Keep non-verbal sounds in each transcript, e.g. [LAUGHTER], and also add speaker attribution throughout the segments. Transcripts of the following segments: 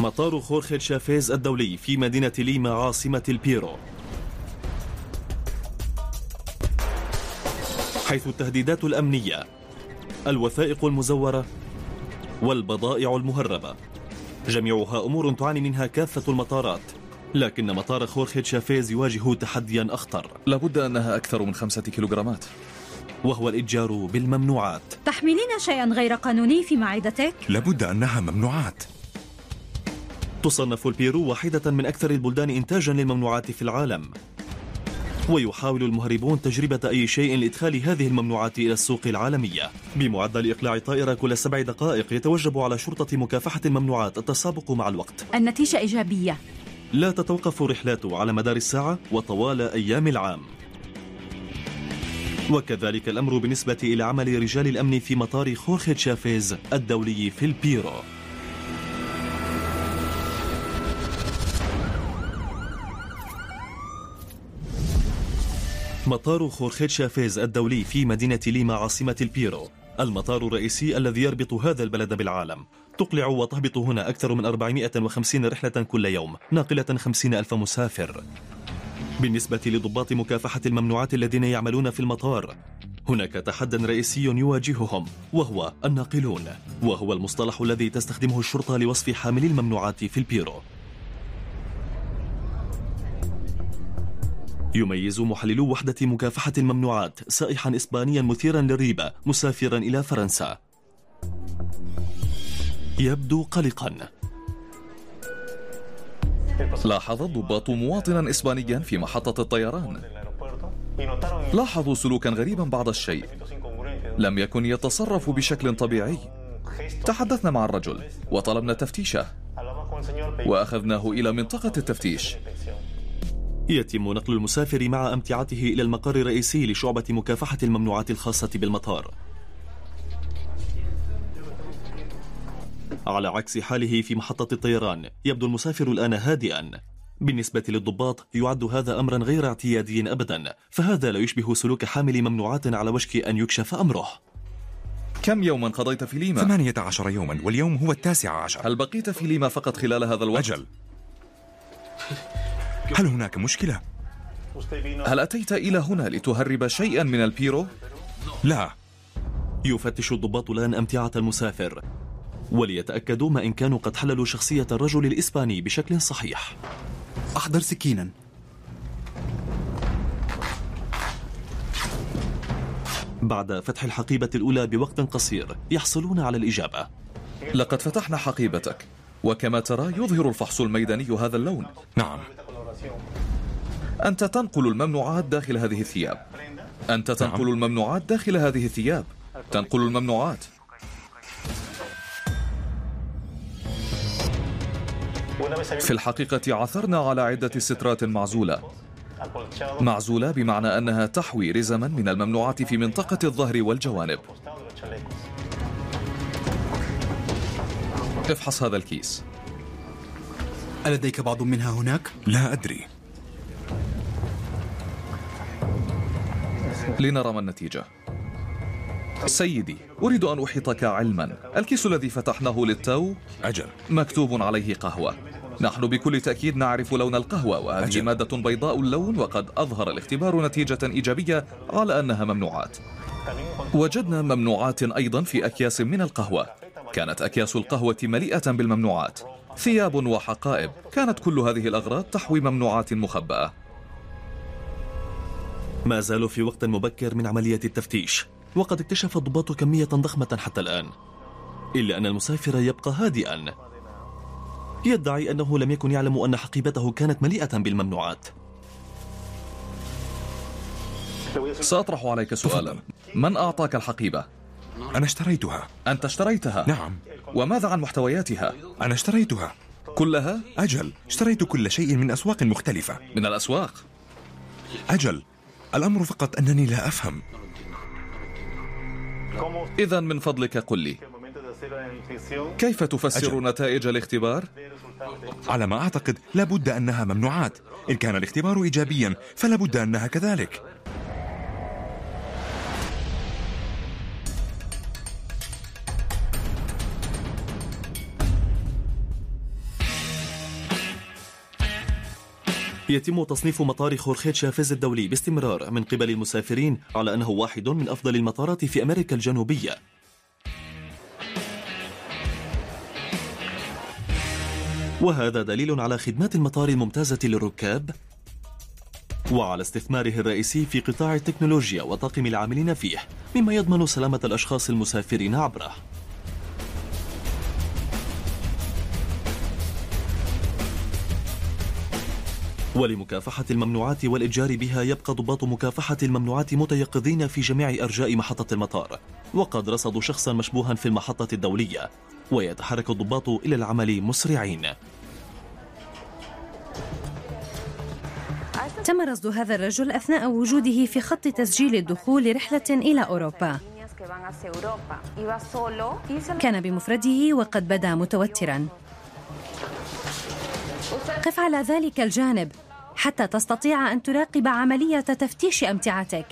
Speaker 1: مطار خورخي شافيز الدولي في مدينة ليما عاصمة البيرو. حيث التهديدات الأمنية الوثائق المزورة والبضائع المهربة. جميعها أمور تعاني منها كافة المطارات لكن مطار خورخي شافيز يواجه تحديا أخطر.
Speaker 2: لابد أنها أكثر من خمسة كيلوغرامات.
Speaker 1: وهو الإتجار بالممنوعات.
Speaker 3: تحملين شيئا غير قانوني في معدتك؟
Speaker 4: لابد أنها ممنوعات.
Speaker 1: تصنف البيرو واحدة من أكثر البلدان إنتاجا للممنوعات في العالم. ويحاول المهربون تجربة أي شيء لإدخال هذه الممنوعات إلى السوق العالمية. بمعدل إقلاع طائرة كل سبع دقائق يتوجب على شرطة مكافحة الممنوعات التسابق مع الوقت.
Speaker 3: النتيجة إيجابية.
Speaker 1: لا تتوقف رحلاته على مدار الساعة وطوال أيام العام. وكذلك الأمر بالنسبة إلى عمل رجال الأمن في مطار خورخي تشافيز الدولي في البيرو. مطار خورخي تشافيز الدولي في مدينة ليما عاصمة البيرو. المطار الرئيسي الذي يربط هذا البلد بالعالم. تقلع وتهبط هنا أكثر من 450 رحلة كل يوم ناقلة 50 ألف مسافر. بالنسبة لضباط مكافحة الممنوعات الذين يعملون في المطار هناك تحدى رئيسي يواجههم وهو الناقلون وهو المصطلح الذي تستخدمه الشرطة لوصف حاملي الممنوعات في البيرو. يميز محللو وحدة مكافحة الممنوعات سائحا إسبانيا مثيرا للريبة مسافرا إلى فرنسا. يبدو قلقا.
Speaker 2: لاحظ الضباط مواطنا إسبانيا في محطة الطيران. لاحظوا سلوكا غريبا بعض الشيء. لم يكن يتصرف بشكل طبيعي. تحدثنا مع الرجل وطلبنا تفتيشه. وأخذناه إلى منطقة التفتيش.
Speaker 1: يتم نقل المسافر مع أمتعته إلى المقر الرئيسي لشعبة مكافحة الممنوعات الخاصة بالمطار. على عكس حاله في محطة الطيران يبدو المسافر الآن هادئا. بالنسبة للضباط يعد هذا أمرا غير اعتيادي أبدا فهذا لا يشبه سلوك حامل ممنوعات على وشك أن يكشف أمره.
Speaker 2: كم يوما قضيت في ليما؟
Speaker 4: ثمانية عشر يوما واليوم هو التاسع عشر.
Speaker 2: هل بقيت في ليما فقط خلال هذا الوقت؟
Speaker 4: أجل. هل هناك مشكلة؟
Speaker 2: هل أتيت إلى هنا لتهرب شيئا من البيرو؟
Speaker 4: لا.
Speaker 1: يفتش الضباط الآن أمتعة المسافر. وليتأكدوا ما إن كانوا قد حللوا شخصية الرجل الإسباني بشكل صحيح.
Speaker 5: أحضر سكينا.
Speaker 1: بعد فتح الحقيبة الأولى بوقت قصير يحصلون على الإجابة.
Speaker 2: لقد فتحنا حقيبتك وكما ترى يظهر الفحص الميداني هذا اللون.
Speaker 4: نعم.
Speaker 2: أنت تنقل الممنوعات داخل هذه الثياب. أنت تنقل الممنوعات داخل هذه الثياب. تنقل الممنوعات. في الحقيقة عثرنا على عدة سترات معزولة. معزولة بمعنى أنها تحوي رزما من الممنوعات في منطقة الظهر والجوانب. افحص هذا الكيس.
Speaker 5: ألديك بعض منها هناك؟
Speaker 4: لا أدري.
Speaker 2: لنرى ما النتيجة. سيدي أريد أن أحيطك علما. الكيس الذي فتحناه للتو؟
Speaker 4: أجل
Speaker 2: مكتوب عليه قهوة. نحن بكل تأكيد نعرف لون القهوة وهذه
Speaker 4: أجل.
Speaker 2: مادة بيضاء اللون وقد أظهر الاختبار نتيجة إيجابية على أنها ممنوعات. وجدنا ممنوعات أيضا في أكياس من القهوة. كانت أكياس القهوة مليئة بالممنوعات. ثياب وحقائب. كانت كل هذه الأغراض تحوي ممنوعات مخبأة.
Speaker 1: ما زالوا في وقت مبكر من عملية التفتيش وقد اكتشف الضباط كمية ضخمة حتى الآن. إلا أن المسافر يبقى هادئا. يدعي أنه لم يكن يعلم أن حقيبته كانت مليئة بالممنوعات.
Speaker 2: سأطرح عليك سؤالا. من أعطاك الحقيبة؟
Speaker 4: أنا اشتريتها.
Speaker 2: أنت اشتريتها؟
Speaker 4: نعم.
Speaker 2: وماذا عن محتوياتها؟
Speaker 4: أنا اشتريتها.
Speaker 2: كلها
Speaker 4: أجل. اشتريت كل شيء من أسواق مختلفة.
Speaker 2: من الأسواق؟
Speaker 4: أجل. الأمر فقط أنني لا أفهم.
Speaker 2: إذا من فضلك قل لي. كيف تفسر
Speaker 4: أجل.
Speaker 2: نتائج الاختبار؟
Speaker 4: على ما أعتقد لابد أنها ممنوعات. إن كان الاختبار إيجابيا فلابد أنها كذلك.
Speaker 1: يتم تصنيف مطار خورخيت شافيز الدولي باستمرار من قبل المسافرين على أنه واحد من أفضل المطارات في أمريكا الجنوبية. وهذا دليل على خدمات المطار الممتازة للركاب وعلى استثماره الرئيسي في قطاع التكنولوجيا وطاقم العاملين فيه مما يضمن سلامة الأشخاص المسافرين عبره. ولمكافحة الممنوعات والإتجار بها يبقى ضباط مكافحة الممنوعات متيقظين في جميع أرجاء محطة المطار وقد رصدوا شخصا مشبوها في المحطة الدولية ويتحرك الضباط إلى العمل مسرعين.
Speaker 6: تم رصد هذا الرجل أثناء وجوده في خط تسجيل الدخول لرحلة إلى أوروبا. كان بمفرده وقد بدا متوترا. قف على ذلك الجانب حتى تستطيع أن تراقب عملية تفتيش أمتعتك.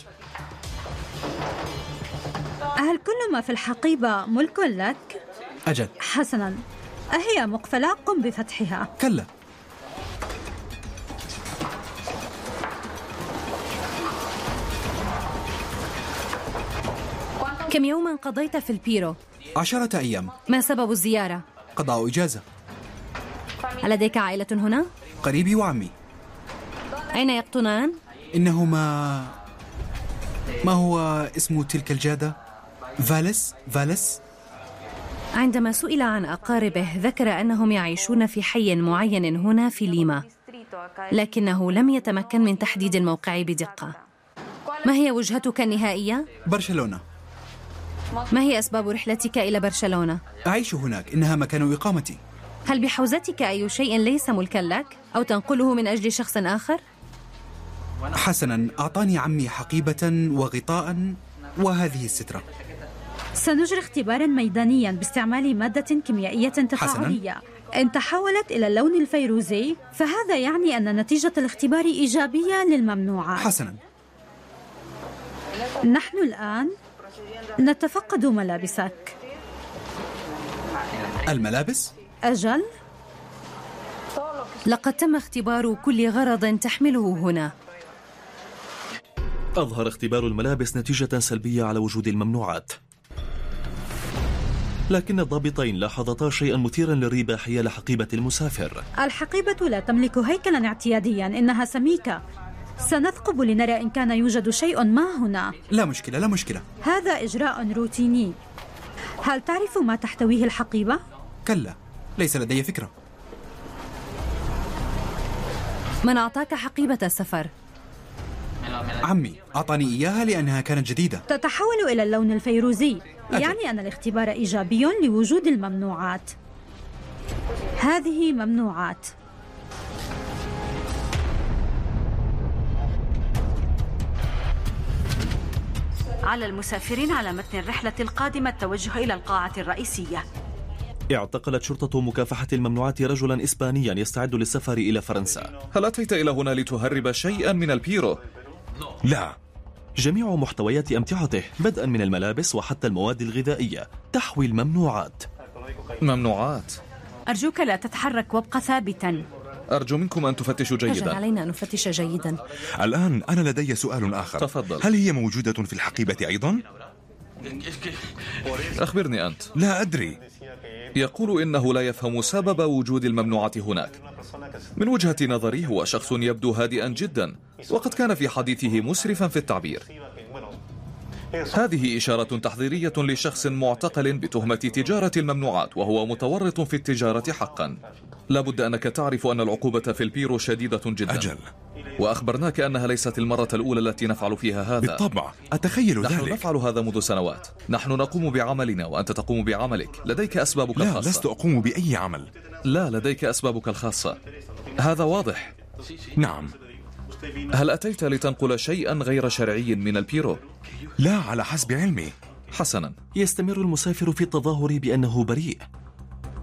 Speaker 3: هل كل ما في الحقيبة ملك لك؟
Speaker 5: أجل.
Speaker 3: حسنا. أهي مقفلة؟ قم بفتحها.
Speaker 5: كلا.
Speaker 6: كم يوما قضيت في البيرو؟
Speaker 5: عشرة أيام.
Speaker 6: ما سبب الزيارة؟
Speaker 5: قضاء إجازة.
Speaker 6: هل لديك عائلة هنا؟
Speaker 5: قريبي وعمي
Speaker 6: أين يقطنان؟
Speaker 5: إنهما ما هو اسم تلك الجادة؟ فالس؟ فالس؟
Speaker 6: عندما سئل عن أقاربه ذكر أنهم يعيشون في حي معين هنا في ليما لكنه لم يتمكن من تحديد الموقع بدقة ما هي وجهتك النهائية؟
Speaker 5: برشلونة
Speaker 6: ما هي أسباب رحلتك إلى برشلونة؟
Speaker 5: أعيش هناك إنها مكان إقامتي
Speaker 6: هل بحوزتك أي شيء ليس ملكا لك؟ أو تنقله من أجل شخص آخر؟
Speaker 5: حسنا أعطاني عمي حقيبة وغطاء وهذه السترة
Speaker 3: سنجري اختبارا ميدانيا باستعمال مادة كيميائية تفاعلية إن تحولت إلى اللون الفيروزي فهذا يعني أن نتيجة الاختبار إيجابية للممنوعات
Speaker 5: حسنا
Speaker 3: نحن الآن نتفقد ملابسك
Speaker 5: الملابس؟
Speaker 3: أجل؟
Speaker 6: لقد تم اختبار كل غرض تحمله هنا.
Speaker 1: أظهر اختبار الملابس نتيجة سلبية على وجود الممنوعات. لكن الضابطين لاحظتا شيئا مثيرا للريبة حيال حقيبة المسافر.
Speaker 3: الحقيبة لا تملك هيكلا اعتياديا إنها سميكة. سنثقب لنرى إن كان يوجد شيء ما هنا.
Speaker 5: لا مشكلة لا مشكلة.
Speaker 3: هذا إجراء روتيني. هل تعرف ما تحتويه الحقيبة؟
Speaker 5: كلا. ليس لدي فكرة.
Speaker 6: من أعطاك حقيبة السفر؟
Speaker 5: عمي أعطاني إياها لأنها كانت جديدة.
Speaker 3: تتحول إلى اللون الفيروزي
Speaker 5: أجل.
Speaker 3: يعني أن الاختبار إيجابي لوجود الممنوعات. هذه ممنوعات.
Speaker 7: على المسافرين على متن الرحلة القادمة التوجه إلى القاعة الرئيسية.
Speaker 1: اعتقلت شرطة مكافحة الممنوعات رجلا إسبانيا يستعد للسفر إلى فرنسا.
Speaker 2: هل أتيت إلى هنا لتهرب شيئا من البيرو؟
Speaker 4: لا.
Speaker 1: جميع محتويات أمتعته بدءا من الملابس وحتى المواد الغذائية. تحوي الممنوعات
Speaker 2: ممنوعات.
Speaker 7: أرجوك لا تتحرك وابق ثابتا.
Speaker 2: أرجو منكم أن تفتشوا
Speaker 6: أجل
Speaker 2: جيدا.
Speaker 6: علينا أن نفتش جيدا.
Speaker 4: الآن أنا لدي سؤال آخر.
Speaker 2: تفضل.
Speaker 4: هل هي موجودة في الحقيبة أيضا؟ [LAUGHS]
Speaker 2: أخبرني أنت.
Speaker 4: لا أدري.
Speaker 2: يقول إنه لا يفهم سبب وجود الممنوعات هناك. من وجهة نظري هو شخص يبدو هادئا جدا وقد كان في حديثه مسرفا في التعبير. هذه إشارة تحذيرية لشخص معتقل بتهمة تجارة الممنوعات وهو متورط في التجارة حقا. لابد أنك تعرف أن العقوبة في البيرو شديدة جدا.
Speaker 4: أجل.
Speaker 2: وأخبرناك أنها ليست المرة الأولى التي نفعل فيها هذا.
Speaker 4: بالطبع. أتخيل
Speaker 2: نحن
Speaker 4: ذلك.
Speaker 2: نفعل هذا منذ سنوات. نحن نقوم بعملنا وأنت تقوم بعملك. لديك أسبابك
Speaker 4: لا
Speaker 2: الخاصة.
Speaker 4: لست أقوم بأي عمل.
Speaker 2: لا لديك أسبابك الخاصة. هذا واضح.
Speaker 4: نعم.
Speaker 2: هل أتيت لتنقل شيئا غير شرعي من البيرو؟
Speaker 4: لا على حسب علمي.
Speaker 2: حسنا.
Speaker 1: يستمر المسافر في التظاهر بأنه بريء.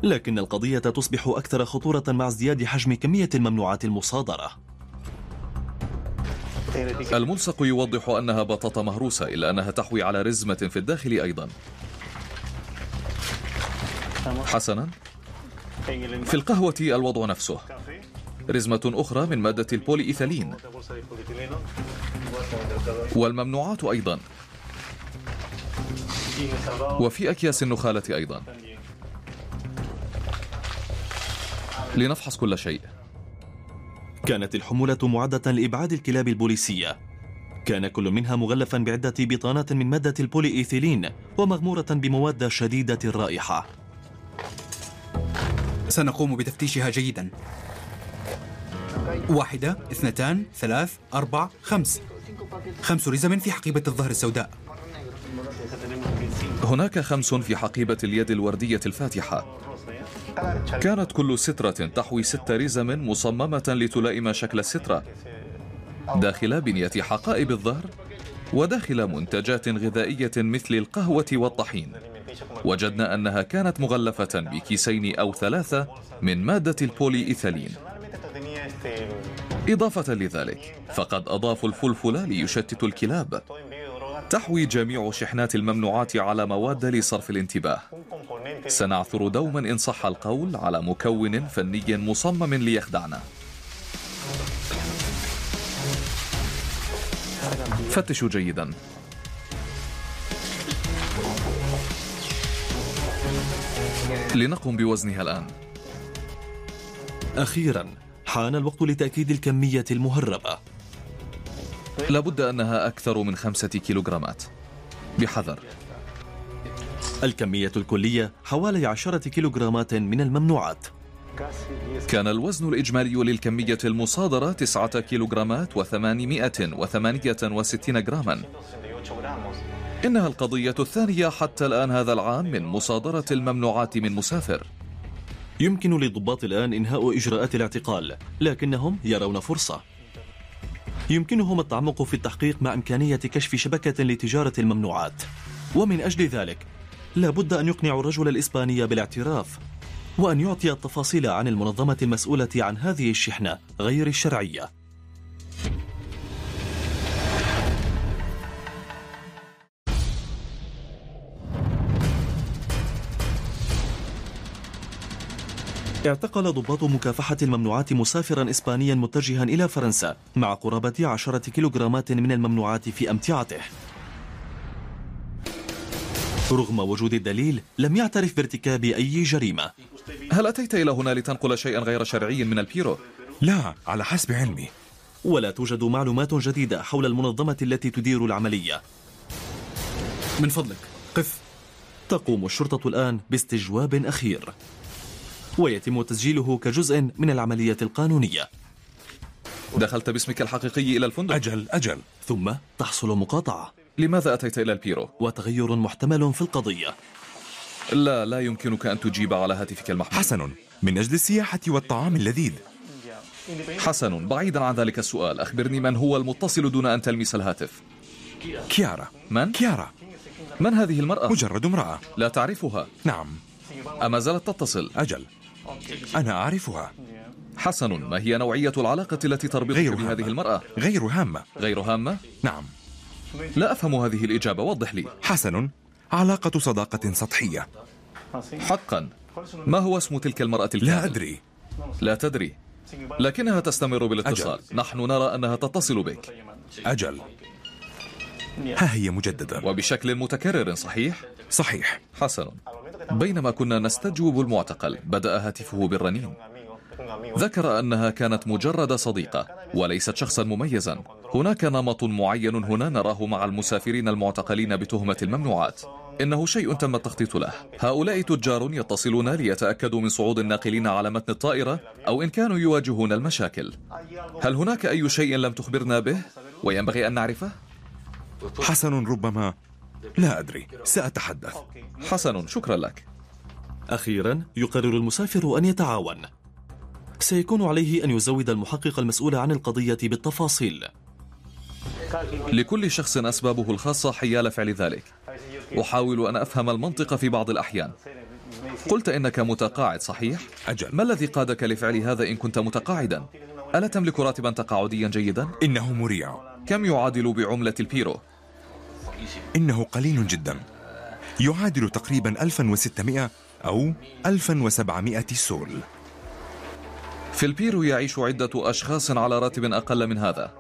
Speaker 1: لكن القضية تصبح أكثر خطورة مع ازدياد حجم كمية الممنوعات المصادرة.
Speaker 2: الملصق يوضح أنها بطاطا مهروسة إلا أنها تحوي على رزمة في الداخل أيضا. حسنا. في القهوة الوضع نفسه. رزمة أخرى من مادة البولي إيثالين والممنوعات أيضا. وفي أكياس النخالة أيضا. لنفحص كل شيء.
Speaker 1: كانت الحمولة معدة لإبعاد الكلاب البوليسية. كان كل منها مغلفا بعدة بطانات من مادة البولي إيثيلين ومغمورة بمواد شديدة الرائحة.
Speaker 5: سنقوم بتفتيشها جيدا. واحدة اثنتان ثلاث أربع خمس. خمس رزم في حقيبة الظهر السوداء.
Speaker 2: هناك خمس في حقيبة اليد الوردية الفاتحة. كانت كل سترة تحوي ست رزم مصممة لتلائم شكل السترة. داخل بنية حقائب الظهر وداخل منتجات غذائية مثل القهوة والطحين. وجدنا أنها كانت مغلفة بكيسين أو ثلاثة من مادة البولي إيثالين إضافة لذلك فقد أضافوا الفلفل ليشتتوا الكلاب. تحوي جميع شحنات الممنوعات على مواد لصرف الانتباه. سنعثر دوما إن صح القول على مكون فني مصمم ليخدعنا. فتشوا جيدا. لنقم بوزنها الآن.
Speaker 1: أخيرا حان الوقت لتأكيد الكمية المهربة.
Speaker 2: لابد أنها أكثر من خمسة كيلوغرامات. بحذر.
Speaker 1: الكمية الكلية حوالي عشرة كيلوغرامات من الممنوعات.
Speaker 2: كان الوزن الإجمالي للكمية المصادرة تسعة كيلوغرامات وثمانمائة وثمانية وستين جراما إنها القضية الثانية حتى الآن هذا العام من مصادرة الممنوعات من مسافر.
Speaker 1: يمكن للضباط الآن إنهاء إجراءات الاعتقال لكنهم يرون فرصة. يمكنهم التعمق في التحقيق مع إمكانية كشف شبكة لتجارة الممنوعات. ومن أجل ذلك لا بد أن يقنعوا الرجل الإسباني بالاعتراف وأن يعطي التفاصيل عن المنظمة المسؤولة عن هذه الشحنة غير الشرعية. اعتقل ضباط مكافحة الممنوعات مسافرا إسبانيا متجها إلى فرنسا مع قرابة عشرة كيلوغرامات من الممنوعات في أمتعته. رغم وجود الدليل لم يعترف بارتكاب أي جريمة.
Speaker 2: هل أتيت إلى هنا لتنقل شيئا غير شرعي من البيرو؟
Speaker 4: لا على حسب علمي.
Speaker 1: ولا توجد معلومات جديدة حول المنظمة التي تدير العملية.
Speaker 5: من فضلك. قف.
Speaker 1: تقوم الشرطة الآن باستجواب أخير. ويتم تسجيله كجزء من العملية القانونية.
Speaker 2: دخلت باسمك الحقيقي إلى الفندق؟
Speaker 4: أجل أجل.
Speaker 1: ثم تحصل مقاطعة.
Speaker 2: لماذا أتيت إلى البيرو؟
Speaker 1: وتغير محتمل في القضية.
Speaker 2: لا لا يمكنك أن تجيب على هاتفك المحمول.
Speaker 4: حسن. من أجل السياحة والطعام اللذيذ.
Speaker 2: حسن بعيدا عن ذلك السؤال أخبرني من هو المتصل دون أن تلمس الهاتف؟
Speaker 4: كيارا.
Speaker 2: من؟
Speaker 4: كيارا.
Speaker 2: من هذه المرأة؟
Speaker 4: مجرد امرأة.
Speaker 2: لا تعرفها.
Speaker 4: نعم.
Speaker 2: أما زالت تتصل؟
Speaker 4: أجل. أنا أعرفها.
Speaker 2: حسن ما هي نوعية العلاقة التي تربطك بهذه. المرأة؟
Speaker 4: غير هامة.
Speaker 2: غير هامة؟
Speaker 4: نعم.
Speaker 2: لا أفهم هذه الإجابة وضح لي.
Speaker 4: حسن علاقة صداقة سطحية.
Speaker 2: حقا. ما هو اسم تلك المرأة الكامل؟
Speaker 4: لا أدري.
Speaker 2: لا تدري. لكنها تستمر بالاتصال. نحن نرى أنها تتصل بك.
Speaker 4: أجل. ها هي مجددا
Speaker 2: وبشكل متكرر صحيح؟
Speaker 4: صحيح.
Speaker 2: حسن. بينما كنا نستجوب المعتقل بدأ هاتفه بالرنين. ذكر أنها كانت مجرد صديقة وليست شخصا مميزا. هناك نمط معين هنا نراه مع المسافرين المعتقلين بتهمة الممنوعات. إنه شيء تم التخطيط له. هؤلاء تجار يتصلون ليتأكدوا من صعود الناقلين على متن الطائرة أو إن كانوا يواجهون المشاكل. هل هناك أي شيء لم تخبرنا به وينبغي أن نعرفه؟
Speaker 4: حسن ربما لا أدري سأتحدث.
Speaker 2: حسن شكرا لك.
Speaker 1: أخيرا يقرر المسافر أن يتعاون. سيكون عليه أن يزود المحقق المسؤول عن القضية بالتفاصيل.
Speaker 2: لكل شخص أسبابه الخاصة حيال فعل ذلك. أحاول أن أفهم المنطق في بعض الأحيان. قلت إنك متقاعد صحيح؟
Speaker 4: أجل.
Speaker 2: ما الذي قادك لفعل هذا إن كنت متقاعدا؟ ألا تملك راتبا تقاعديا جيدا؟
Speaker 4: إنه مريع.
Speaker 2: كم يعادل بعملة البيرو؟
Speaker 4: إنه قليل جدا. يعادل تقريبا 1600 أو 1700 سول.
Speaker 2: في البيرو يعيش عدة أشخاص على راتب أقل من هذا.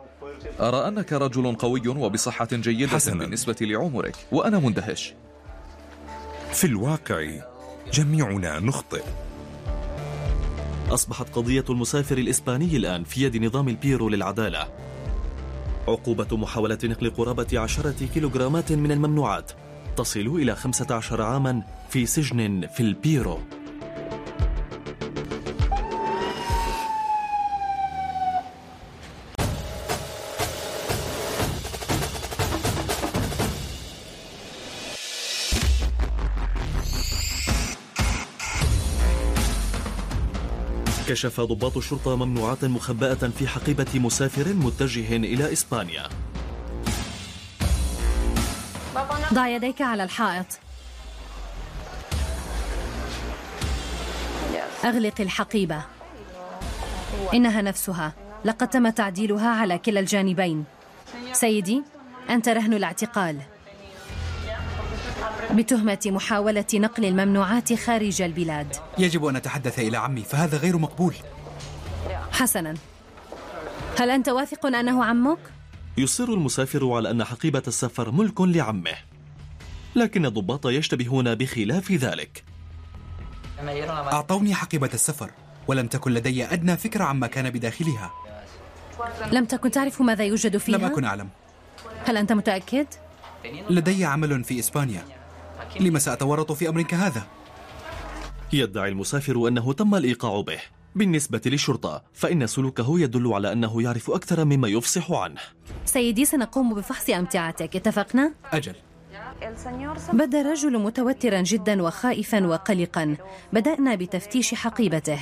Speaker 2: أرى أنك رجل قوي وبصحة جيدة
Speaker 4: حسناً.
Speaker 2: بالنسبة لعمرك. وأنا مندهش.
Speaker 4: في الواقع جميعنا نخطئ.
Speaker 1: أصبحت قضية المسافر الإسباني الآن في يد نظام البيرو للعدالة. عقوبة محاولة نقل قرابة عشرة كيلوغرامات من الممنوعات تصل إلى 15 عاما في سجن في البيرو. كشف ضباط الشرطة ممنوعات مخبأة في حقيبة مسافر متجه إلى إسبانيا.
Speaker 6: ضع يديك على الحائط. أغلق الحقيبة. إنها نفسها. لقد تم تعديلها على كلا الجانبين. سيدي أنت رهن الاعتقال. بتهمة محاولة نقل الممنوعات خارج البلاد.
Speaker 5: يجب أن أتحدث إلى عمي فهذا غير مقبول.
Speaker 6: حسنا. هل أنت واثق أنه عمك؟
Speaker 1: يصر المسافر على أن حقيبة السفر ملك لعمه. لكن الضباط يشتبهون بخلاف ذلك.
Speaker 5: أعطوني حقيبة السفر ولم تكن لدي أدنى فكرة عما كان بداخلها.
Speaker 6: لم تكن تعرف ماذا يوجد فيها؟
Speaker 5: لم أكن أعلم.
Speaker 6: هل أنت متأكد؟
Speaker 5: لدي عمل في إسبانيا. لما سأتورط في أمر كهذا؟
Speaker 1: يدعي المسافر أنه تم الإيقاع به. بالنسبة للشرطة فإن سلوكه يدل على أنه يعرف أكثر مما يفصح عنه.
Speaker 6: سيدي سنقوم بفحص أمتعتك. اتفقنا؟
Speaker 5: أجل.
Speaker 6: بدا الرجل متوترا جدا وخائفا وقلقا. بدأنا بتفتيش حقيبته.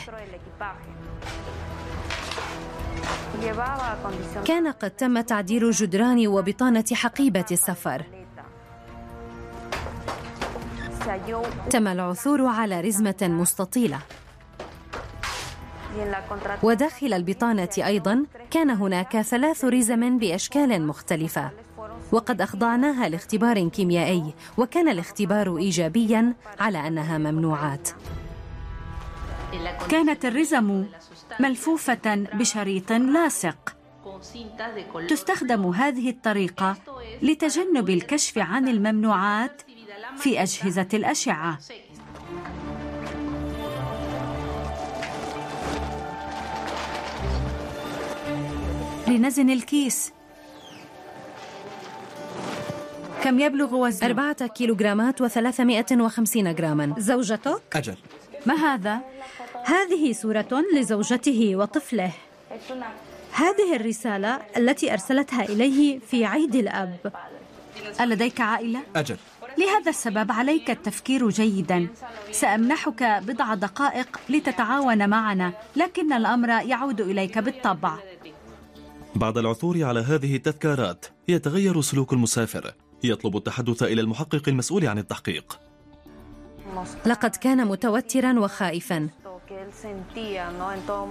Speaker 6: كان قد تم تعديل جدران وبطانة حقيبة السفر. تم العثور على رزمة مستطيلة. وداخل البطانة أيضا كان هناك ثلاث رزم بأشكال مختلفة. وقد أخضعناها لاختبار كيميائي وكان الاختبار إيجابيا على أنها ممنوعات.
Speaker 7: كانت الرزم ملفوفة بشريط لاصق. تستخدم هذه الطريقة لتجنب الكشف عن الممنوعات في أجهزة الأشعة لنزن الكيس كم يبلغ وزنه؟
Speaker 6: أربعة كيلوغرامات وثلاثمائة وخمسين جراما
Speaker 3: زوجتك؟
Speaker 5: أجل
Speaker 7: ما هذا؟
Speaker 3: هذه صورة لزوجته وطفله هذه الرسالة التي أرسلتها إليه في عيد الأب
Speaker 7: ألديك عائلة؟
Speaker 5: أجل
Speaker 7: لهذا السبب عليك التفكير جيدا. سأمنحك بضع دقائق لتتعاون معنا لكن الأمر يعود إليك بالطبع.
Speaker 1: بعد العثور على هذه التذكارات يتغير سلوك المسافر. يطلب التحدث إلى المحقق المسؤول عن التحقيق.
Speaker 6: لقد كان متوترا وخائفا.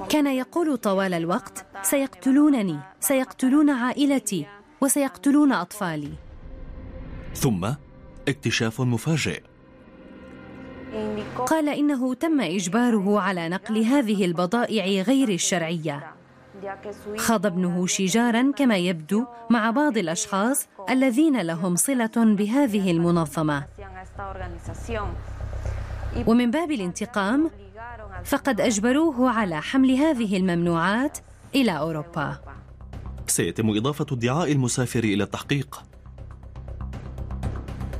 Speaker 6: كان يقول طوال الوقت سيقتلونني سيقتلون عائلتي وسيقتلون أطفالي.
Speaker 1: ثم اكتشاف مفاجئ.
Speaker 6: قال إنه تم إجباره على نقل هذه البضائع غير الشرعية. خاض ابنه شجارا كما يبدو مع بعض الأشخاص الذين لهم صلة بهذه المنظمة. ومن باب الانتقام فقد أجبروه على حمل هذه الممنوعات إلى أوروبا.
Speaker 1: سيتم إضافة ادعاء المسافر إلى التحقيق.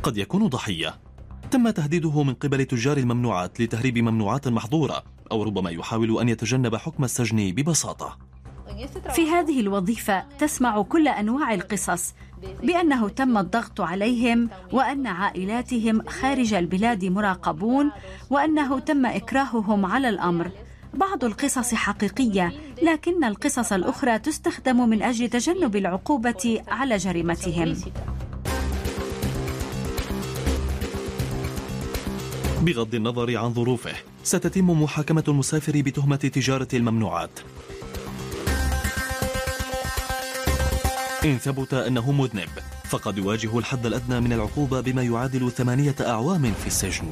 Speaker 1: قد يكون ضحية. تم تهديده من قبل تجار الممنوعات لتهريب ممنوعات محظورة أو ربما يحاول أن يتجنب حكم السجن ببساطة.
Speaker 7: في هذه الوظيفة تسمع كل أنواع القصص بأنه تم الضغط عليهم وأن عائلاتهم خارج البلاد مراقبون وأنه تم إكراههم على الأمر. بعض القصص حقيقية لكن القصص الأخرى تستخدم من أجل تجنب العقوبة على جريمتهم.
Speaker 1: بغض النظر عن ظروفه. ستتم محاكمة المسافر بتهمة تجارة الممنوعات. إن ثبت أنه مذنب فقد يواجه الحد الأدنى من العقوبة بما يعادل ثمانية أعوام في السجن.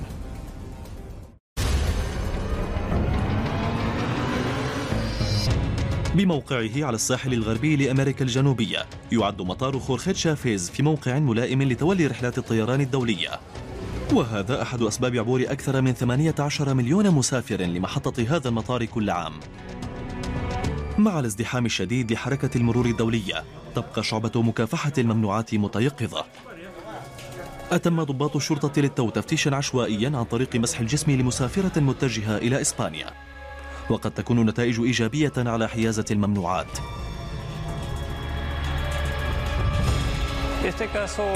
Speaker 1: بموقعه على الساحل الغربي لأمريكا الجنوبية يعد مطار خورخيت شافيز في موقع ملائم لتولي رحلات الطيران الدولية. وهذا أحد أسباب عبور أكثر من 18 مليون مسافر لمحطة هذا المطار كل عام. مع الازدحام الشديد لحركة المرور الدولية تبقى شعبة مكافحة الممنوعات متيقظة. أتم ضباط الشرطة للتو تفتيشا عشوائيا عن طريق مسح الجسم لمسافرة متجهة إلى إسبانيا. وقد تكون النتائج إيجابية على حيازة الممنوعات.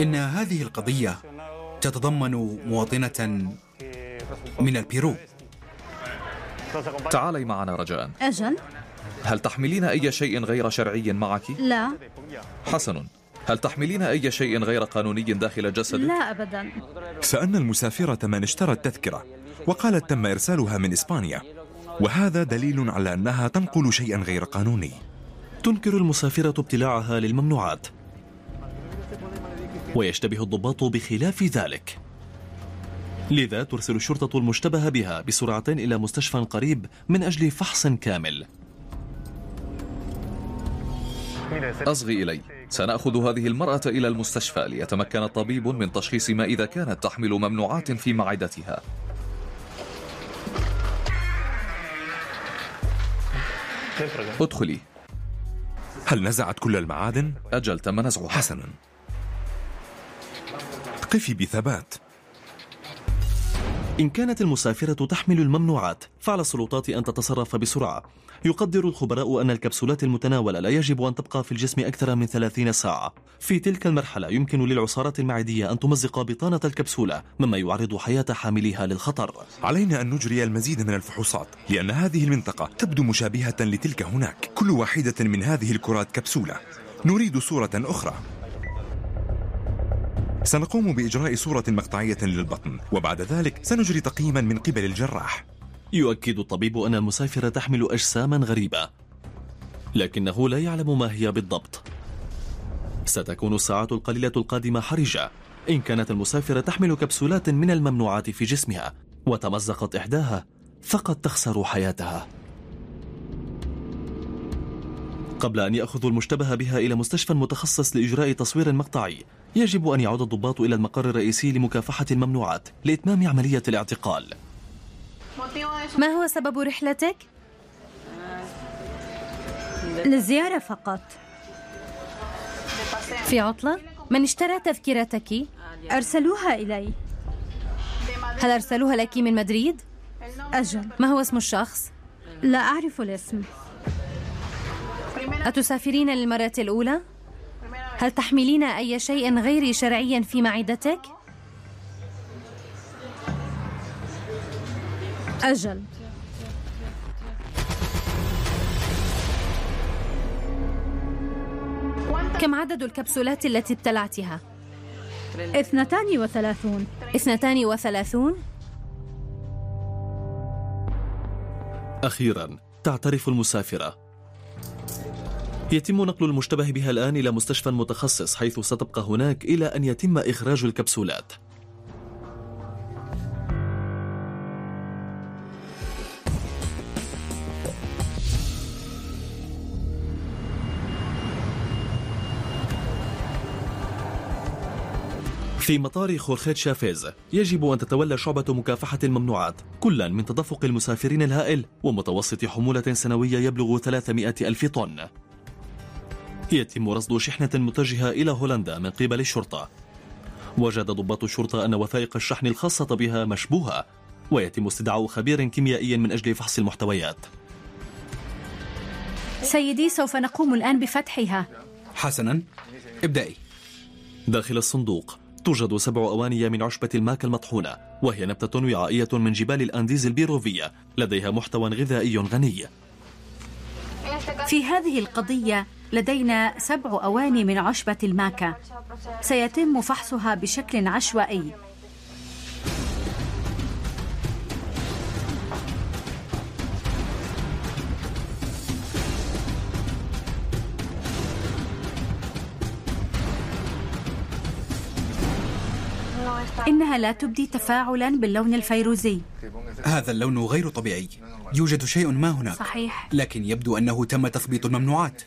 Speaker 5: إن هذه القضية تتضمن مواطنة من البيرو.
Speaker 2: تعالي معنا رجاء.
Speaker 3: أجل.
Speaker 2: هل تحملين أي شيء غير شرعي معك؟
Speaker 3: لا.
Speaker 2: حسن. هل تحملين أي شيء غير قانوني داخل جسدك؟
Speaker 3: لا أبدا.
Speaker 4: سألنا المسافرة من اشترى التذكرة وقالت تم إرسالها من إسبانيا. وهذا دليل على أنها تنقل شيئا غير قانوني.
Speaker 1: تنكر المسافرة ابتلاعها للممنوعات. ويشتبه الضباط بخلاف ذلك. لذا ترسل الشرطة المشتبه بها بسرعة إلى مستشفى قريب من أجل فحص كامل.
Speaker 2: أصغي إلي سنأخذ هذه المرأة إلى المستشفى ليتمكن طبيب من تشخيص ما إذا كانت تحمل ممنوعات في معدتها. ادخلي.
Speaker 4: هل نزعت كل المعادن؟
Speaker 2: أجل تم نزعها
Speaker 4: حسنا. قفي بثبات.
Speaker 1: إن كانت المسافرة تحمل الممنوعات فعلى السلطات أن تتصرف بسرعة. يقدر الخبراء أن الكبسولات المتناولة لا يجب أن تبقى في الجسم أكثر من 30 ساعة. في تلك المرحلة يمكن للعصارة المعدية أن تمزق بطانة الكبسولة مما يعرض حياة حامليها للخطر.
Speaker 4: علينا أن نجري المزيد من الفحوصات لأن هذه المنطقة تبدو مشابهة لتلك هناك. كل واحدة من هذه الكرات كبسولة. نريد صورة أخرى. سنقوم بإجراء صورة مقطعية للبطن وبعد ذلك سنجري تقييما من قبل الجراح.
Speaker 1: يؤكد الطبيب أن المسافر تحمل أجساما غريبة. لكنه لا يعلم ما هي بالضبط. ستكون الساعات القليلة القادمة حرجة. إن كانت المسافرة تحمل كبسولات من الممنوعات في جسمها وتمزقت إحداها فقد تخسر حياتها. قبل أن يأخذوا المشتبه بها إلى مستشفى متخصص لإجراء تصوير مقطعي يجب أن يعود الضباط إلى المقر الرئيسي لمكافحة الممنوعات لإتمام عملية الاعتقال
Speaker 6: ما هو سبب رحلتك؟
Speaker 3: للزيارة فقط
Speaker 6: في عطلة؟ من اشترى تذكرتك؟
Speaker 3: أرسلوها إلي
Speaker 6: هل أرسلوها لك من مدريد؟
Speaker 3: أجل
Speaker 6: ما هو اسم الشخص؟
Speaker 3: لا أعرف الاسم
Speaker 6: أتسافرين للمرة الأولى؟ هل تحملين أي شيء غير شرعي في معدتك؟
Speaker 3: أجل
Speaker 6: كم عدد الكبسولات التي ابتلعتها؟
Speaker 3: اثنتان وثلاثون
Speaker 6: اثنتان وثلاثون؟
Speaker 1: أخيرا تعترف المسافرة يتم نقل المشتبه بها الآن إلى مستشفى متخصص حيث ستبقى هناك إلى أن يتم إخراج الكبسولات. في مطار خورخيت شافيز يجب أن تتولى شعبة مكافحة الممنوعات كلا من تدفق المسافرين الهائل ومتوسط حمولة سنوية يبلغ 300 ألف طن. يتم رصد شحنة متجهة إلى هولندا من قبل الشرطة. وجد ضباط الشرطة أن وثائق الشحن الخاصة بها مشبوهة ويتم استدعاء خبير كيميائي من أجل فحص المحتويات.
Speaker 7: سيدي سوف نقوم الآن بفتحها.
Speaker 5: حسنا. ابدأي.
Speaker 1: داخل الصندوق توجد سبع أواني من عشبة الماك المطحونة وهي نبتة وعائية من جبال الأنديز البيروفية لديها محتوى غذائي غني.
Speaker 7: في هذه القضية لدينا سبع أواني من عشبة الماكا. سيتم فحصها بشكل عشوائي. إنها لا تبدي تفاعلا باللون الفيروزي.
Speaker 5: هذا اللون غير طبيعي. يوجد شيء ما هناك.
Speaker 7: صحيح.
Speaker 5: لكن يبدو أنه تم تثبيط الممنوعات.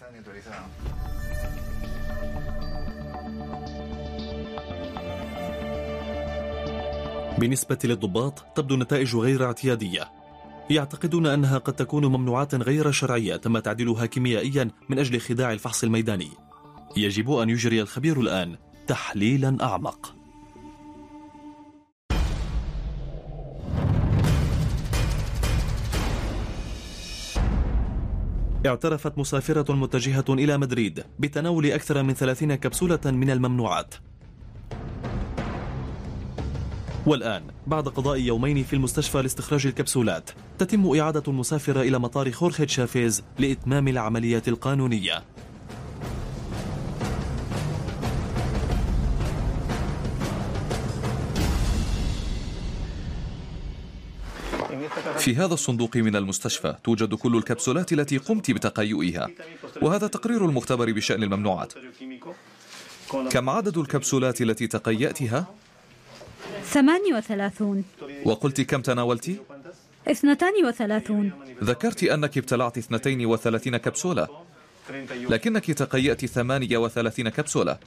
Speaker 1: بالنسبة للضباط تبدو النتائج غير اعتيادية. يعتقدون أنها قد تكون ممنوعات غير شرعية تم تعديلها كيميائيا من أجل خداع الفحص الميداني. يجب أن يجري الخبير الآن تحليلا أعمق. اعترفت مسافرة متجهة إلى مدريد بتناول أكثر من ثلاثين كبسولة من الممنوعات. والآن بعد قضاء يومين في المستشفى لاستخراج الكبسولات تتم إعادة المسافرة إلى مطار خورخي شافيز لإتمام العملية القانونية.
Speaker 2: في هذا الصندوق من المستشفى توجد كل الكبسولات التي قمت بتقيؤها وهذا تقرير المختبر بشأن الممنوعات. كم عدد الكبسولات التي تقيأتها؟
Speaker 3: 38
Speaker 2: وقلت كم تناولت
Speaker 3: 32
Speaker 2: ذكرت أنك ابتلعت 32 كبسولة لكنك تقيأت 38 كبسولة.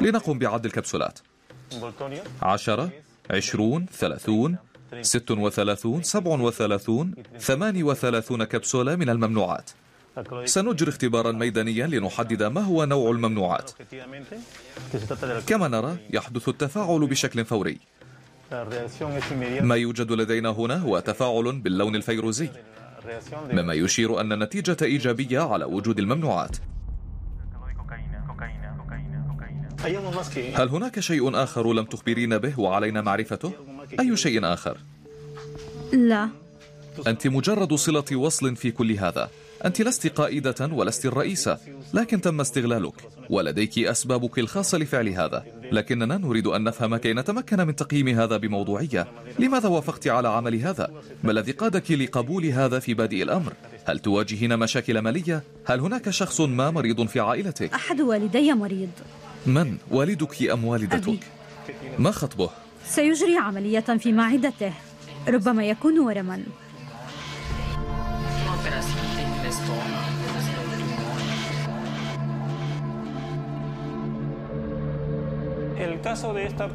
Speaker 2: لنقوم بعد الكبسولات. عشرة عشرون ثلاثون ست وثلاثون سبع وثلاثون ثمان وثلاثون كبسولة من الممنوعات. سنجري اختبارا ميدانيا لنحدد ما هو نوع الممنوعات. كما نرى يحدث التفاعل بشكل فوري. ما يوجد لدينا هنا هو تفاعل باللون الفيروزي. مما يشير أن النتيجة إيجابية على وجود الممنوعات. هل هناك شيء آخر لم تخبرين به وعلينا معرفته؟ أي شيء آخر؟
Speaker 3: لا.
Speaker 2: أنت مجرد صلة وصل في كل هذا. أنت لست قائدة ولست الرئيسة لكن تم استغلالك ولديك أسبابك الخاصة لفعل هذا لكننا نريد أن نفهم كي نتمكن من تقييم هذا بموضوعية لماذا وافقت على عمل هذا؟ ما الذي قادك لقبول هذا في بادئ الأمر؟ هل تواجهين مشاكل مالية؟ هل هناك شخص ما مريض في عائلتك؟
Speaker 3: أحد والدي مريض
Speaker 2: من؟ والدك أم والدتك؟
Speaker 3: أبي.
Speaker 2: ما خطبه؟
Speaker 3: سيجري عملية في معدته ربما يكون ورما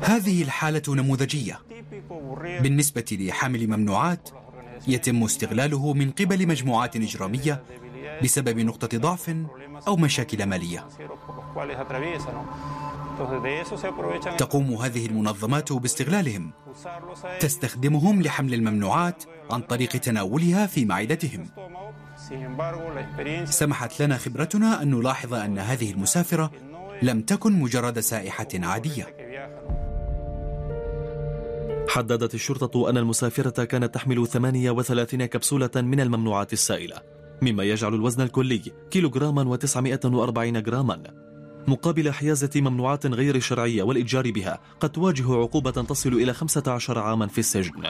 Speaker 5: هذه الحالة نموذجية. بالنسبة لحامل ممنوعات يتم استغلاله من قبل مجموعات إجرامية بسبب نقطة ضعف أو مشاكل مالية. تقوم هذه المنظمات باستغلالهم. تستخدمهم لحمل الممنوعات عن طريق تناولها في معدتهم. سمحت لنا خبرتنا أن نلاحظ أن هذه المسافرة لم تكن مجرد سائحة عادية.
Speaker 1: حددت الشرطة أن المسافرة كانت تحمل 38 كبسولة من الممنوعات السائلة مما يجعل الوزن الكلي كيلوغراما و940 جراما. مقابل حيازة ممنوعات غير شرعية والإتجار بها قد تواجه عقوبة تصل إلى 15 عاما في السجن.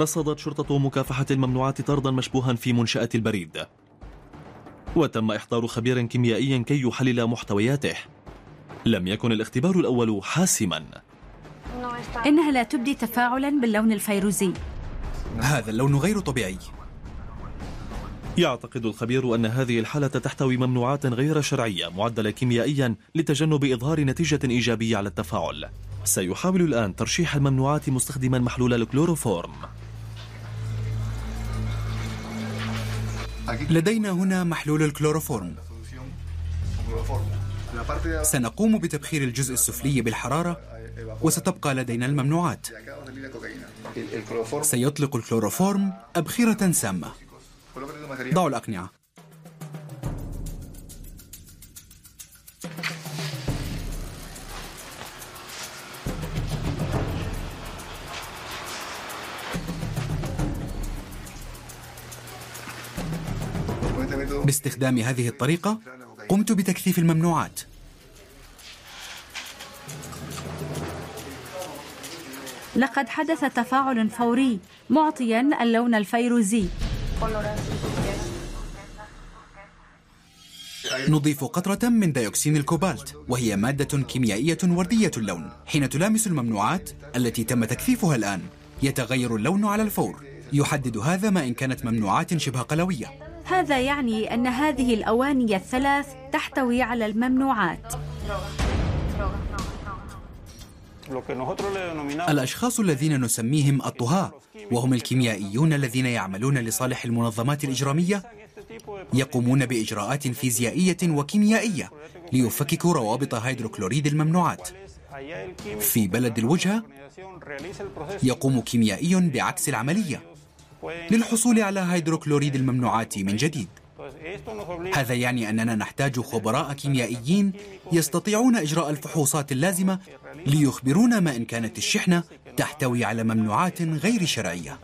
Speaker 1: رصدت شرطة مكافحة الممنوعات طردا مشبوها في منشأة البريد. وتم إحضار خبير كيميائي كي يحلل محتوياته. لم يكن الاختبار الأول حاسما.
Speaker 7: إنها لا تبدي تفاعلا باللون الفيروزي.
Speaker 5: هذا اللون غير طبيعي.
Speaker 1: يعتقد الخبير أن هذه الحالة تحتوي ممنوعات غير شرعية معدلة كيميائيا لتجنب إظهار نتيجة إيجابية على التفاعل. سيحاول الآن ترشيح الممنوعات مستخدما محلول الكلوروفورم.
Speaker 5: لدينا هنا محلول الكلوروفورم. سنقوم بتبخير الجزء السفلي بالحرارة وستبقى لدينا الممنوعات. سيطلق الكلوروفورم أبخرة سامة. ضعوا الأقنعة. باستخدام هذه الطريقة قمت بتكثيف الممنوعات.
Speaker 7: لقد حدث تفاعل فوري معطيا اللون الفيروزي.
Speaker 5: نضيف قطرة من ديوكسين الكوبالت وهي مادة كيميائية وردية اللون. حين تلامس الممنوعات التي تم تكثيفها الآن يتغير اللون على الفور. يحدد هذا ما إن كانت ممنوعات شبه قلوية.
Speaker 7: هذا يعني أن هذه الأواني الثلاث تحتوي على الممنوعات.
Speaker 5: الأشخاص الذين نسميهم الطهاة وهم الكيميائيون الذين يعملون لصالح المنظمات الإجرامية يقومون بإجراءات فيزيائية وكيميائية ليفككوا روابط هيدروكلوريد الممنوعات. في بلد الوجهة يقوم كيميائي بعكس العملية. للحصول على هيدروكلوريد الممنوعات من جديد. هذا يعني أننا نحتاج خبراء كيميائيين يستطيعون إجراء الفحوصات اللازمة ليخبرونا ما إن كانت الشحنة تحتوي على ممنوعات غير شرعية.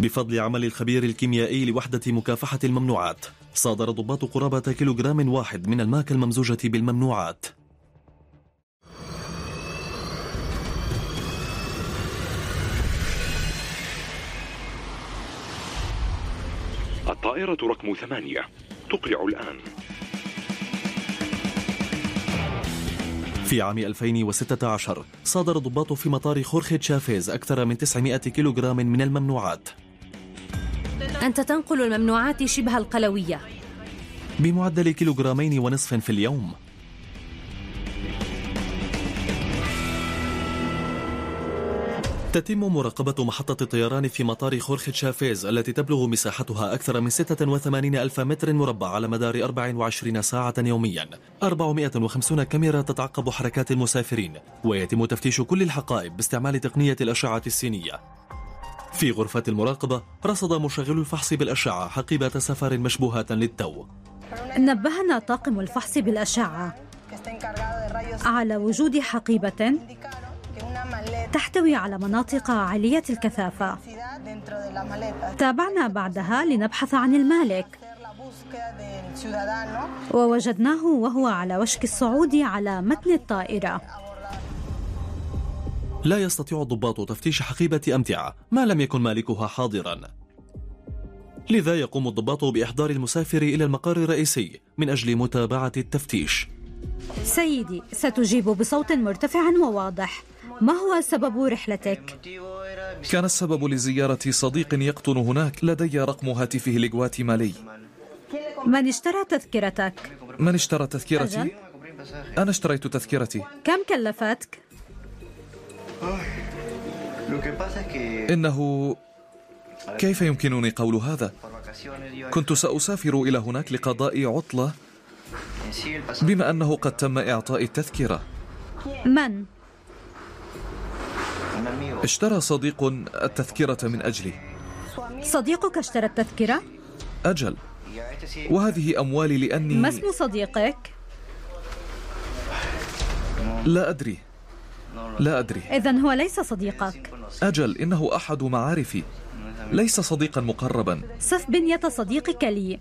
Speaker 1: بفضل عمل الخبير الكيميائي لوحدة مكافحة الممنوعات صادر ضباط قرابة كيلوغرام واحد من الماكة الممزوجة بالممنوعات.
Speaker 8: الطائرة رقم ثمانية. تقلع الآن.
Speaker 1: في عام 2016 صادر ضباط في مطار خورخي تشافيز أكثر من 900 كيلوغرام من الممنوعات.
Speaker 6: أنت تنقل الممنوعات شبه القلوية.
Speaker 1: بمعدل كيلوغرامين ونصف في اليوم. تتم مراقبة محطة الطيران في مطار خورخي تشافيز التي تبلغ مساحتها أكثر من 86 ألف متر مربع على مدار 24 ساعة يوميا. 450 كاميرا تتعقب حركات المسافرين ويتم تفتيش كل الحقائب باستعمال تقنية الأشعة السينية. في غرفة المراقبة رصد مشغل الفحص بالأشعة حقيبة سفر مشبوهة للتو.
Speaker 3: نبهنا طاقم الفحص بالأشعة على وجود حقيبة تحتوي على مناطق عالية الكثافة. تابعنا بعدها لنبحث عن المالك. ووجدناه وهو على وشك الصعود على متن الطائرة.
Speaker 1: لا يستطيع الضباط تفتيش حقيبة أمتعة. ما لم يكن مالكها حاضرا. لذا يقوم الضباط بإحضار المسافر إلى المقر الرئيسي من أجل متابعة التفتيش.
Speaker 3: سيدي ستجيب بصوت مرتفع وواضح. ما هو سبب رحلتك؟
Speaker 2: كان السبب لزيارة صديق يقطن هناك لدي رقم هاتفه الجواتيمالي
Speaker 3: من اشترى تذكرتك؟
Speaker 2: من اشترى تذكرتي؟
Speaker 3: أجل؟
Speaker 2: أنا اشتريت تذكرتي
Speaker 3: كم كلفتك؟
Speaker 2: إنه كيف يمكنني قول هذا؟ كنت سأسافر إلى هناك لقضاء عطلة بما أنه قد تم إعطاء التذكرة
Speaker 3: من؟
Speaker 2: اشترى صديق التذكرة من أجلي.
Speaker 3: صديقك اشترى التذكرة؟
Speaker 2: أجل. وهذه أموالي لأني
Speaker 3: ما اسم صديقك؟
Speaker 2: لا أدري. لا أدري.
Speaker 3: إذا هو ليس صديقك.
Speaker 2: أجل إنه أحد معارفي. ليس صديقا مقربا.
Speaker 3: صف بنية صديقك لي.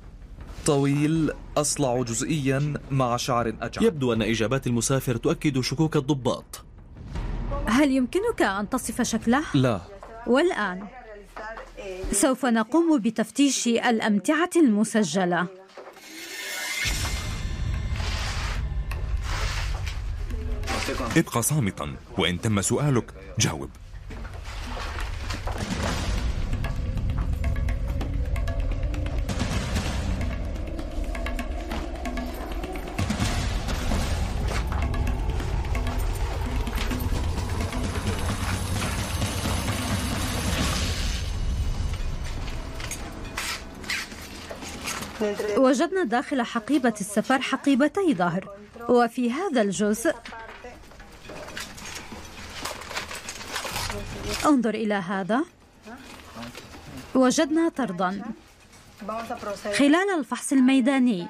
Speaker 2: طويل أصلع جزئيا مع شعر أجعل.
Speaker 1: يبدو أن إجابات المسافر تؤكد شكوك الضباط.
Speaker 3: هل يمكنك أن تصف شكله؟
Speaker 2: لا.
Speaker 3: والآن سوف نقوم بتفتيش الأمتعة المسجلة.
Speaker 4: ابقى صامتا وإن تم سؤالك جاوب.
Speaker 3: وجدنا داخل حقيبة السفر حقيبتي ظهر وفي هذا الجزء انظر إلى هذا. وجدنا طردا. خلال الفحص الميداني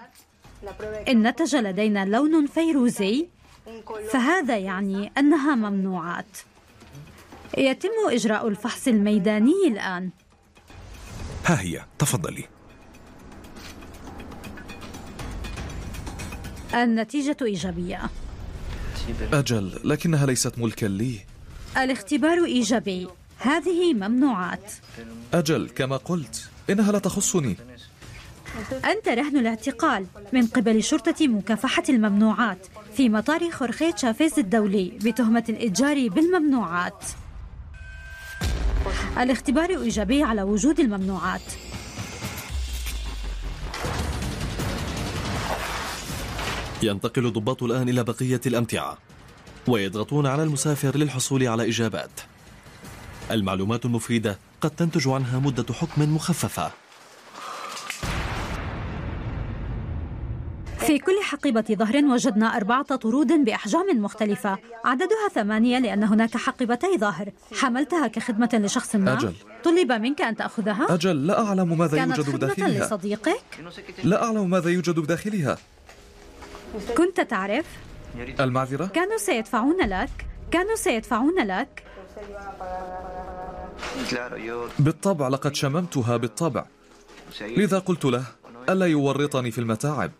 Speaker 3: إن نتج لدينا لون فيروزي فهذا يعني أنها ممنوعات. يتم إجراء الفحص الميداني الآن.
Speaker 4: ها هي تفضلي.
Speaker 3: النتيجة إيجابية.
Speaker 2: أجل لكنها ليست ملكا لي.
Speaker 3: الاختبار إيجابي. هذه ممنوعات.
Speaker 2: أجل كما قلت إنها لا تخصني.
Speaker 3: أنت رهن الاعتقال من قبل شرطة مكافحة الممنوعات في مطار خورخيت شافيز الدولي بتهمة الإتجار بالممنوعات. الاختبار إيجابي على وجود الممنوعات.
Speaker 1: ينتقل الضباط الآن إلى بقية الأمتعة ويضغطون على المسافر للحصول على إجابات. المعلومات المفيدة قد تنتج عنها مدة حكم مخففة.
Speaker 3: في كل حقيبة ظهر وجدنا أربعة طرود بأحجام مختلفة عددها ثمانية لأن هناك حقيبتي ظهر حملتها كخدمة لشخص ما.
Speaker 2: أجل.
Speaker 3: طلب منك أن تأخذها؟
Speaker 2: أجل. لا أعلم ماذا
Speaker 3: كانت
Speaker 2: يوجد
Speaker 3: خدمة
Speaker 2: بداخلها
Speaker 3: لصديقك؟
Speaker 2: لا أعلم ماذا يوجد بداخلها
Speaker 3: كنت تعرف؟
Speaker 2: المعذرة؟
Speaker 3: كانوا سيدفعون لك؟ كانوا سيدفعون لك؟
Speaker 2: بالطبع لقد شممتها بالطبع. لذا قلت له ألا يورطني في المتاعب؟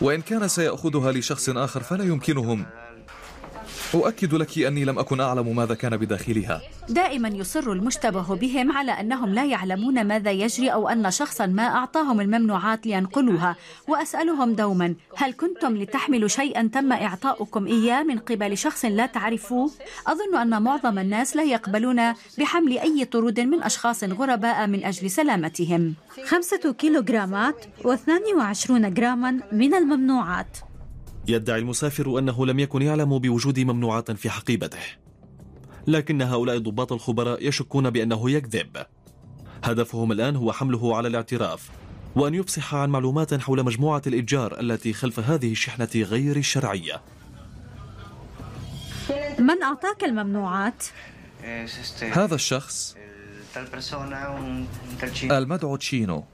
Speaker 2: وإن كان سيأخذها لشخص آخر فلا يمكنهم. أؤكد لك أني لم أكن أعلم ماذا كان بداخلها.
Speaker 7: دائما يصر المشتبه بهم على أنهم لا يعلمون ماذا يجري أو أن شخصا ما أعطاهم الممنوعات لينقلوها وأسألهم دوما هل كنتم لتحملوا شيئا تم إعطاؤكم إياه من قبل شخص لا تعرفوه؟ أظن أن معظم الناس لا يقبلون بحمل أي طرود من أشخاص غرباء من أجل سلامتهم.
Speaker 3: خمسة كيلوغرامات و22 جراما من الممنوعات.
Speaker 1: يدعي المسافر أنه لم يكن يعلم بوجود ممنوعات في حقيبته. لكن هؤلاء الضباط الخبراء يشكون بأنه يكذب. هدفهم الآن هو حمله على الاعتراف وأن يفصح عن معلومات حول مجموعة الإتجار التي خلف هذه الشحنة غير الشرعية.
Speaker 3: من أعطاك الممنوعات؟
Speaker 2: هذا الشخص المدعو تشينو.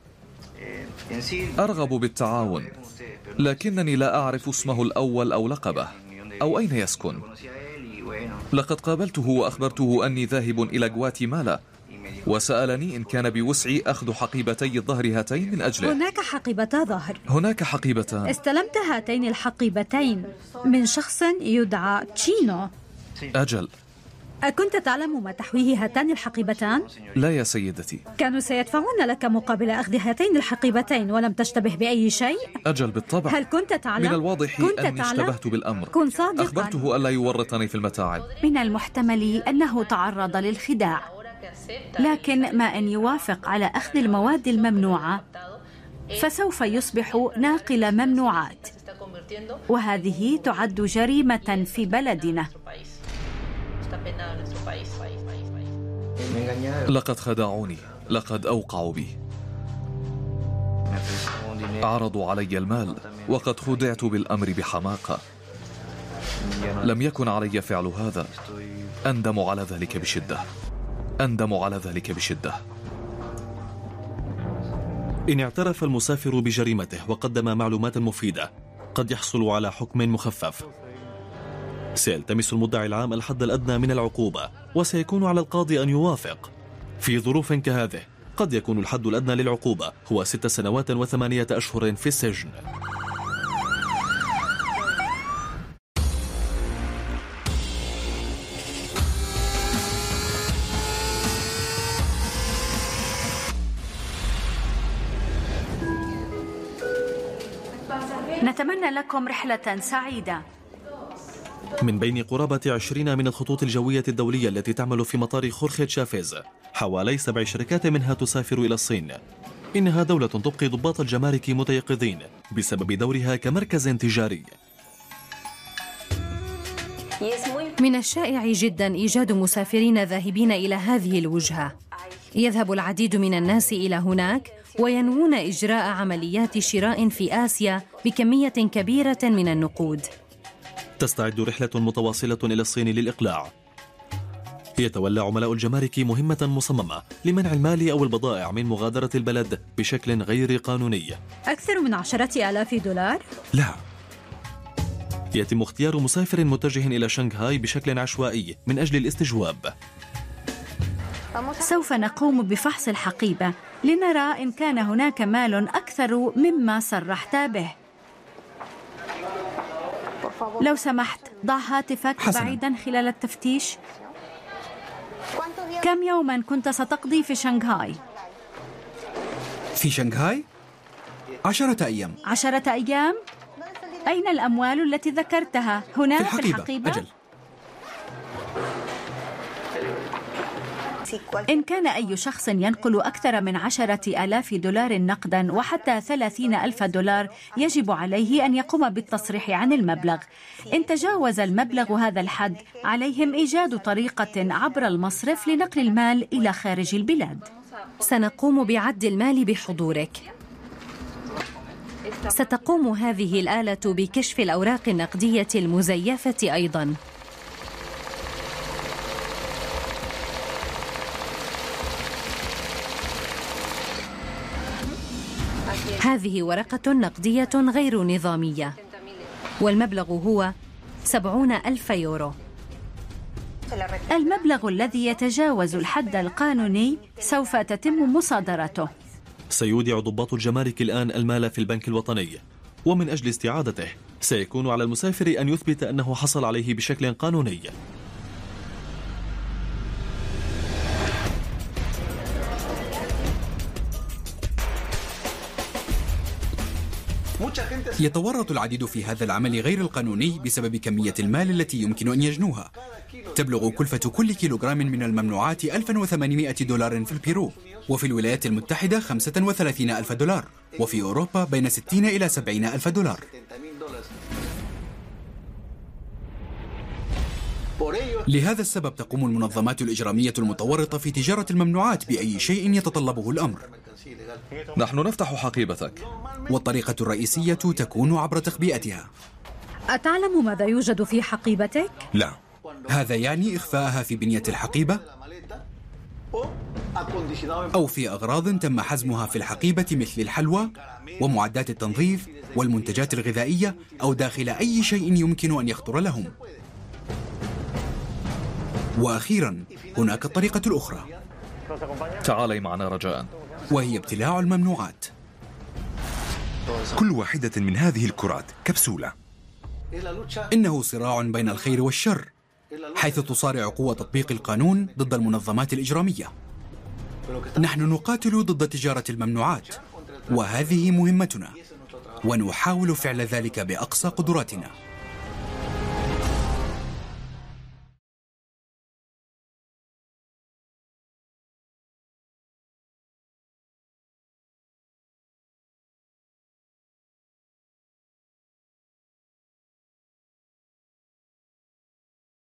Speaker 2: أرغب بالتعاون لكنني لا أعرف اسمه الأول أو لقبه. أو أين يسكن؟ لقد قابلته وأخبرته أني ذاهب إلى غواتيمالا وسألني إن كان بوسعي أخذ حقيبتي الظهر هاتين من أجله.
Speaker 3: هناك حقيبتا ظهر
Speaker 2: هناك حقيبتان
Speaker 3: استلمت هاتين الحقيبتين من شخص يدعى تشينو.
Speaker 2: أجل.
Speaker 3: أكنت تعلم ما تحويه هاتان الحقيبتان؟
Speaker 2: لا يا سيدتي
Speaker 3: كانوا سيدفعون لك مقابل أخذ هاتين الحقيبتين ولم تشتبه بأي شيء؟
Speaker 2: أجل بالطبع
Speaker 3: هل كنت تعلم؟
Speaker 2: من الواضح
Speaker 3: كنت
Speaker 2: أني
Speaker 3: تعلم؟
Speaker 2: اشتبهت بالأمر
Speaker 3: كن صادقا
Speaker 2: أخبرته ألا يورطني في المتاعب
Speaker 7: من المحتمل أنه تعرض للخداع لكن ما أن يوافق على أخذ المواد الممنوعة فسوف يصبح ناقل ممنوعات وهذه تعد جريمة في بلدنا
Speaker 2: لقد خدعوني لقد أوقعوا بي. عرضوا علي المال وقد خدعت بالأمر بحماقة. لم يكن علي فعل هذا. أندم على ذلك بشدة. أندم على ذلك بشدة.
Speaker 1: إن اعترف المسافر بجريمته وقدم معلومات مفيدة قد يحصل على حكم مخفف. سيلتمس المدعي العام الحد الأدنى من العقوبة وسيكون على القاضي أن يوافق. في ظروف كهذه قد يكون الحد الأدنى للعقوبة هو ست سنوات وثمانية أشهر في السجن.
Speaker 7: نتمنى لكم رحلة سعيدة.
Speaker 1: من بين قرابة عشرين من الخطوط الجوية الدولية التي تعمل في مطار خورخي تشافيز حوالي سبع شركات منها تسافر إلى الصين. إنها دولة تبقي ضباط الجمارك متيقظين بسبب دورها كمركز تجاري.
Speaker 6: من الشائع جدا إيجاد مسافرين ذاهبين إلى هذه الوجهة. يذهب العديد من الناس إلى هناك وينوون إجراء عمليات شراء في آسيا بكمية كبيرة من النقود.
Speaker 1: تستعد رحلة متواصلة إلى الصين للإقلاع. يتولى عملاء الجمارك مهمة مصممة لمنع المال أو البضائع من مغادرة البلد بشكل غير قانوني.
Speaker 3: أكثر من عشرة آلاف دولار؟
Speaker 4: لا.
Speaker 1: يتم اختيار مسافر متجه إلى شنغهاي بشكل عشوائي من أجل الاستجواب.
Speaker 7: سوف نقوم بفحص الحقيبة لنرى إن كان هناك مال أكثر مما صرحت به. لو سمحت ضع هاتفك
Speaker 4: حسناً.
Speaker 7: بعيدا خلال التفتيش كم يوما كنت ستقضي في شنغهاي؟
Speaker 5: في شنغهاي؟ عشرة أيام
Speaker 7: عشرة أيام؟ أين الأموال التي ذكرتها؟ هنا
Speaker 5: في الحقيبة,
Speaker 7: في الحقيبة؟
Speaker 5: أجل
Speaker 7: إن كان أي شخص ينقل أكثر من عشرة ألاف دولار نقدا وحتى ثلاثين ألف دولار يجب عليه أن يقوم بالتصريح عن المبلغ. إن تجاوز المبلغ هذا الحد عليهم إيجاد طريقة عبر المصرف لنقل المال إلى خارج البلاد.
Speaker 6: سنقوم بعد المال بحضورك. ستقوم هذه الآلة بكشف الأوراق النقدية المزيفة أيضاً. هذه ورقة نقدية غير نظامية. والمبلغ هو سبعون ألف يورو.
Speaker 7: المبلغ الذي يتجاوز الحد القانوني سوف تتم مصادرته.
Speaker 1: سيودع ضباط الجمارك الآن المال في البنك الوطني. ومن أجل استعادته سيكون على المسافر أن يثبت أنه حصل عليه بشكل قانوني.
Speaker 5: يتورط العديد في هذا العمل غير القانوني بسبب كمية المال التي يمكن أن يجنوها. تبلغ كلفة كل كيلوغرام من الممنوعات 1800 دولار في البيرو وفي الولايات المتحدة 35 ألف دولار وفي أوروبا بين 60 إلى 70 ألف دولار. لهذا السبب تقوم المنظمات الإجرامية المتورطة في تجارة الممنوعات بأي شيء يتطلبه الأمر.
Speaker 2: نحن نفتح حقيبتك.
Speaker 5: والطريقة الرئيسية تكون عبر تخبئتها.
Speaker 3: أتعلم ماذا يوجد في حقيبتك؟
Speaker 4: لا.
Speaker 5: هذا يعني إخفاءها في بنية الحقيبة؟ أو في أغراض تم حزمها في الحقيبة مثل الحلوى ومعدات التنظيف والمنتجات الغذائية أو داخل أي شيء يمكن أن يخطر لهم. وأخيرا هناك الطريقة الأخرى.
Speaker 2: تعالي معنا رجاء.
Speaker 5: وهي ابتلاع الممنوعات.
Speaker 4: كل واحدة من هذه الكرات كبسولة.
Speaker 5: إنه صراع بين الخير والشر حيث تصارع قوة تطبيق القانون ضد المنظمات الإجرامية. نحن نقاتل ضد تجارة الممنوعات وهذه مهمتنا ونحاول فعل ذلك بأقصى قدراتنا.